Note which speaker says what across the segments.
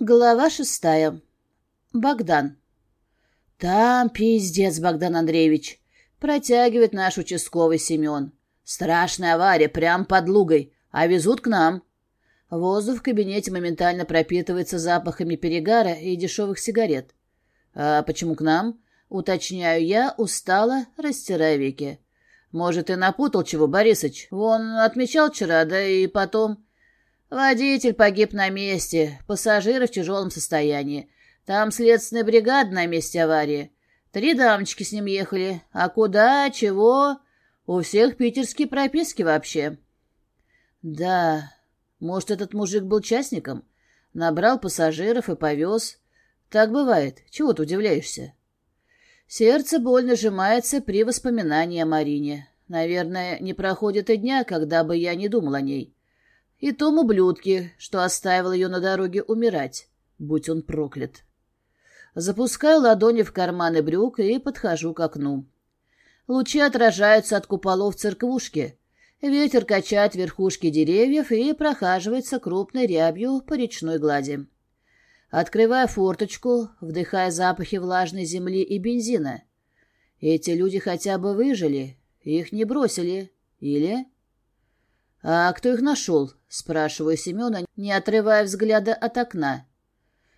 Speaker 1: Глава шестая. Богдан. Там пиздец, Богдан Андреевич. Протягивает наш участковый Семен. Страшная авария, прям под лугой, а везут к нам. Воздух в кабинете моментально пропитывается запахами перегара и дешевых сигарет. А почему к нам? Уточняю я, устало, растирая веки. Может, и напутал чего, Борисыч? Вон, отмечал вчера, да и потом... Водитель погиб на месте, пассажиры в тяжелом состоянии. Там следственная бригада на месте аварии. Три дамочки с ним ехали. А куда, чего? У всех питерские прописки вообще. Да, может, этот мужик был частником? Набрал пассажиров и повез. Так бывает. Чего ты удивляешься? Сердце больно сжимается при воспоминании о Марине. Наверное, не проходит и дня, когда бы я не думал о ней и том ублюдке, что оставил ее на дороге умирать, будь он проклят. Запускаю ладони в карманы брюк и подхожу к окну. Лучи отражаются от куполов церквушки. Ветер качает верхушки деревьев и прохаживается крупной рябью по речной глади. Открываю форточку, вдыхая запахи влажной земли и бензина. Эти люди хотя бы выжили, их не бросили. Или... «А кто их нашел?» — спрашиваю Семена, не отрывая взгляда от окна.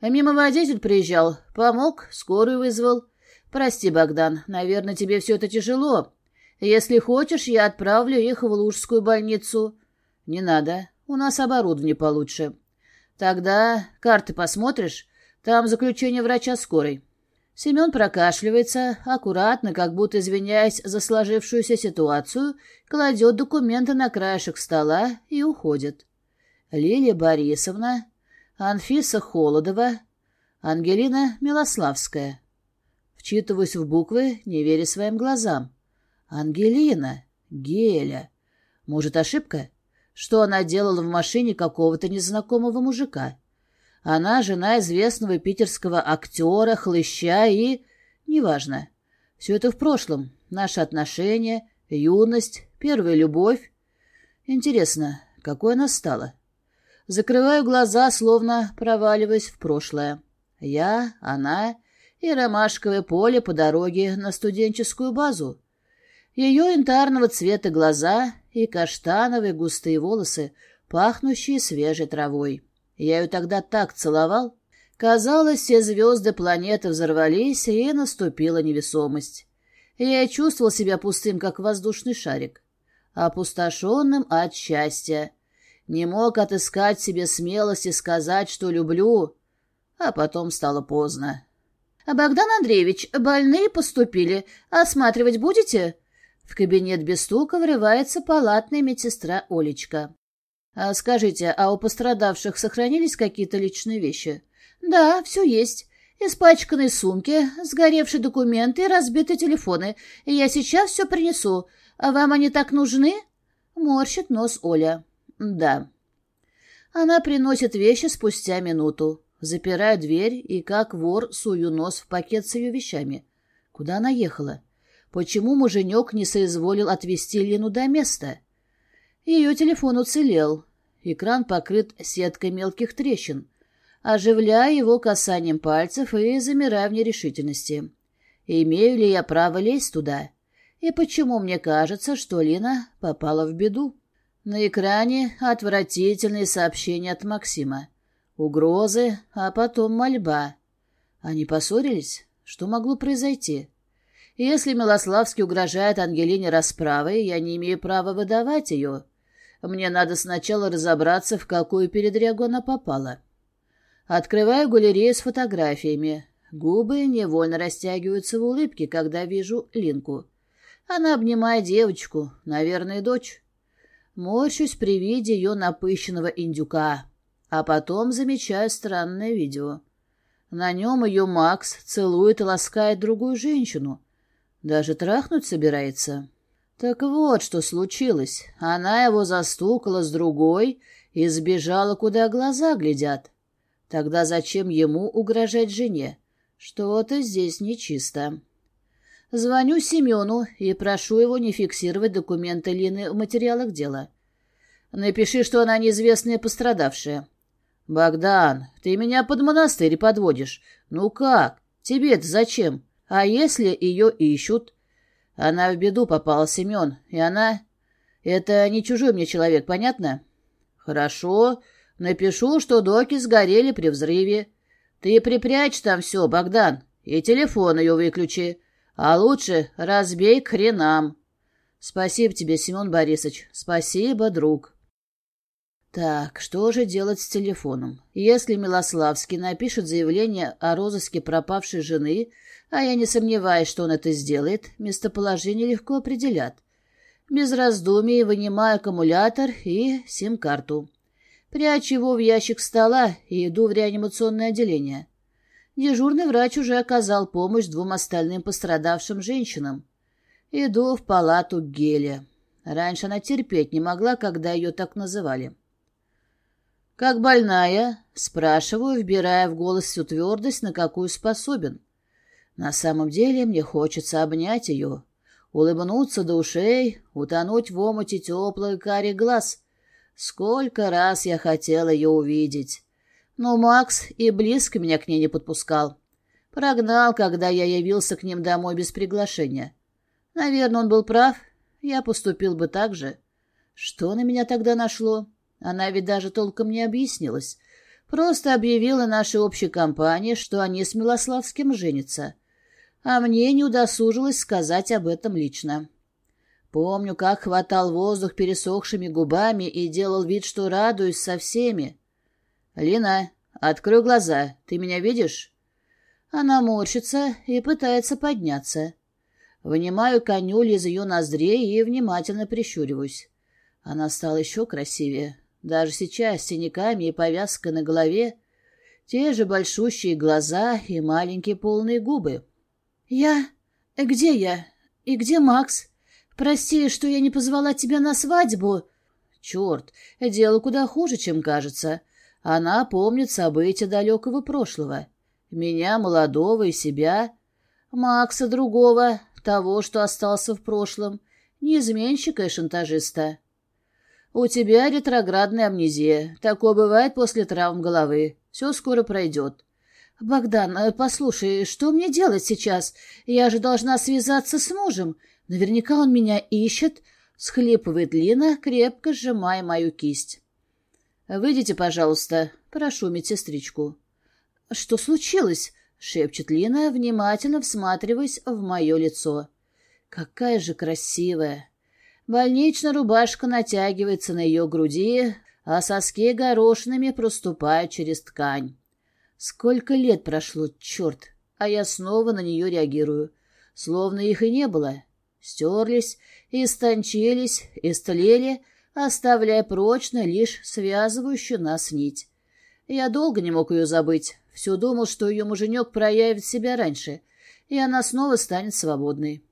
Speaker 1: «Мимо водитель приезжал, помог, скорую вызвал. Прости, Богдан, наверное, тебе все это тяжело. Если хочешь, я отправлю их в Лужскую больницу». «Не надо, у нас оборудование получше». «Тогда карты посмотришь? Там заключение врача скорой». Семен прокашливается, аккуратно, как будто извиняясь за сложившуюся ситуацию, кладет документы на краешек стола и уходит. Лилия Борисовна, Анфиса Холодова, Ангелина Милославская. Вчитываюсь в буквы, не веря своим глазам. Ангелина, Геля. Может, ошибка? Что она делала в машине какого-то незнакомого мужика? Она жена известного питерского актера, хлыща и... Неважно. Все это в прошлом. Наши отношения, юность, первая любовь. Интересно, какой она стала? Закрываю глаза, словно проваливаясь в прошлое. Я, она и ромашковое поле по дороге на студенческую базу. Ее янтарного цвета глаза и каштановые густые волосы, пахнущие свежей травой. Я ее тогда так целовал. Казалось, все звезды планеты взорвались, и наступила невесомость. Я чувствовал себя пустым, как воздушный шарик, опустошенным от счастья. Не мог отыскать себе смелости сказать, что люблю, а потом стало поздно. «А «Богдан Андреевич, больные поступили. Осматривать будете?» В кабинет без стука врывается палатная медсестра Олечка. А скажите, а у пострадавших сохранились какие-то личные вещи? Да, все есть. Испачканные сумки, сгоревшие документы и разбитые телефоны. Я сейчас все принесу. А вам они так нужны? Морщит нос Оля. Да. Она приносит вещи спустя минуту. Запираю дверь и, как вор, сую нос в пакет с ее вещами. Куда она ехала? Почему муженек не соизволил отвезти Лену до места? Ее телефон уцелел. Экран покрыт сеткой мелких трещин. Оживляя его касанием пальцев и замирая в нерешительности. Имею ли я право лезть туда? И почему мне кажется, что Лина попала в беду? На экране отвратительные сообщения от Максима. Угрозы, а потом мольба. Они поссорились? Что могло произойти? Если Милославский угрожает Ангелине расправой, я не имею права выдавать ее. Мне надо сначала разобраться, в какую передрягу она попала. Открываю галерею с фотографиями. Губы невольно растягиваются в улыбке, когда вижу Линку. Она обнимает девочку, наверное, дочь. Морщусь при виде ее напыщенного индюка, а потом замечаю странное видео. На нем ее Макс целует и ласкает другую женщину. Даже трахнуть собирается. Так вот, что случилось. Она его застукала с другой и сбежала, куда глаза глядят. Тогда зачем ему угрожать жене? Что-то здесь нечисто. Звоню Семену и прошу его не фиксировать документы Лины в материалах дела. Напиши, что она неизвестная пострадавшая. «Богдан, ты меня под монастырь подводишь. Ну как? тебе это зачем? А если ее ищут?» Она в беду попала, Семен, и она... Это не чужой мне человек, понятно? Хорошо. Напишу, что доки сгорели при взрыве. Ты припрячь там все, Богдан, и телефон ее выключи. А лучше разбей к хренам. Спасибо тебе, Семен Борисович. Спасибо, друг. Так, что же делать с телефоном? Если Милославский напишет заявление о розыске пропавшей жены, а я не сомневаюсь, что он это сделает, местоположение легко определят. Без раздумий вынимаю аккумулятор и сим-карту. Прячу его в ящик стола и иду в реанимационное отделение. Дежурный врач уже оказал помощь двум остальным пострадавшим женщинам. Иду в палату Геля. Раньше она терпеть не могла, когда ее так называли. «Как больная?» — спрашиваю, вбирая в голос всю твердость, на какую способен. На самом деле мне хочется обнять ее, улыбнуться до ушей, утонуть в омуте теплый карий глаз. Сколько раз я хотел ее увидеть. Но Макс и близко меня к ней не подпускал. Прогнал, когда я явился к ним домой без приглашения. Наверное, он был прав. Я поступил бы так же. Что на меня тогда нашло? Она ведь даже толком не объяснилась. Просто объявила нашей общей компании, что они с Милославским женятся а мне не удосужилось сказать об этом лично. Помню, как хватал воздух пересохшими губами и делал вид, что радуюсь со всеми. «Лина, открой глаза, ты меня видишь?» Она морщится и пытается подняться. Вынимаю конюль из ее ноздрей и внимательно прищуриваюсь. Она стала еще красивее. Даже сейчас с синяками и повязкой на голове. Те же большущие глаза и маленькие полные губы. «Я? Где я? И где Макс? Прости, что я не позвала тебя на свадьбу». «Черт, дело куда хуже, чем кажется. Она помнит события далекого прошлого. Меня, молодого, и себя. Макса, другого, того, что остался в прошлом. Не изменщика и шантажиста». «У тебя ретроградная амнезия. Такое бывает после травм головы. Все скоро пройдет. «Богдан, э, послушай, что мне делать сейчас? Я же должна связаться с мужем. Наверняка он меня ищет», — схлипывает Лина, крепко сжимая мою кисть. «Выйдите, пожалуйста. Прошу медсестричку». «Что случилось?» — шепчет Лина, внимательно всматриваясь в мое лицо. «Какая же красивая!» Больничная рубашка натягивается на ее груди, а соски горошинами проступают через ткань. Сколько лет прошло, черт, а я снова на нее реагирую. Словно их и не было. Стерлись, истончились, истлели, оставляя прочно лишь связывающую нас нить. Я долго не мог ее забыть. Все думал, что ее муженек проявит себя раньше, и она снова станет свободной.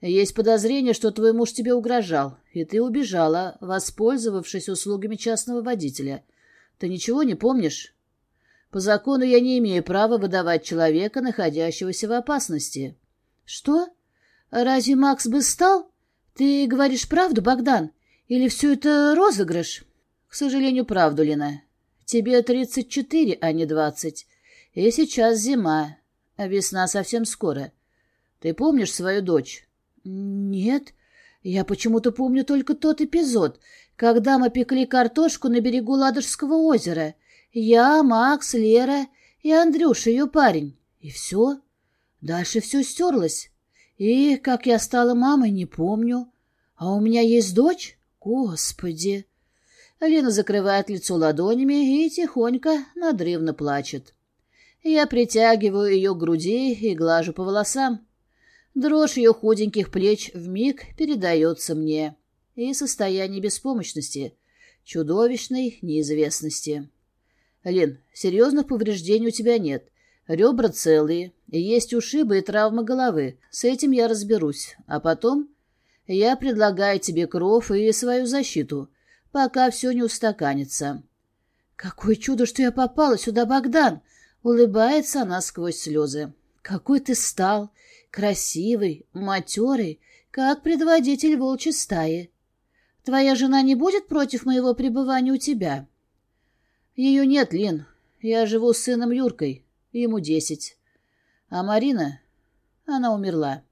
Speaker 1: Есть подозрение, что твой муж тебе угрожал, и ты убежала, воспользовавшись услугами частного водителя. Ты ничего не помнишь? По закону я не имею права выдавать человека, находящегося в опасности. Что? Разве Макс бы стал? Ты говоришь правду, Богдан? Или все это розыгрыш? К сожалению, правду, Лина. Тебе тридцать четыре, а не двадцать. И сейчас зима, а весна совсем скоро. Ты помнишь свою дочь? Нет. Я почему-то помню только тот эпизод, когда мы пекли картошку на берегу Ладожского озера — я, Макс, Лера и Андрюша, ее парень. И все. Дальше все стерлось. И как я стала мамой, не помню. А у меня есть дочь? Господи! Лена закрывает лицо ладонями и тихонько, надрывно плачет. Я притягиваю ее к груди и глажу по волосам. Дрожь ее худеньких плеч вмиг передается мне. И состояние беспомощности, чудовищной неизвестности. Лин, серьезных повреждений у тебя нет. Ребра целые, есть ушибы и травмы головы. С этим я разберусь. А потом я предлагаю тебе кров и свою защиту, пока все не устаканится. Какое чудо, что я попала сюда, Богдан! Улыбается она сквозь слезы. Какой ты стал! Красивый, матерый, как предводитель волчьей стаи. Твоя жена не будет против моего пребывания у тебя?» Ее нет, Лин. Я живу с сыном Юркой. Ему десять. А Марина... Она умерла.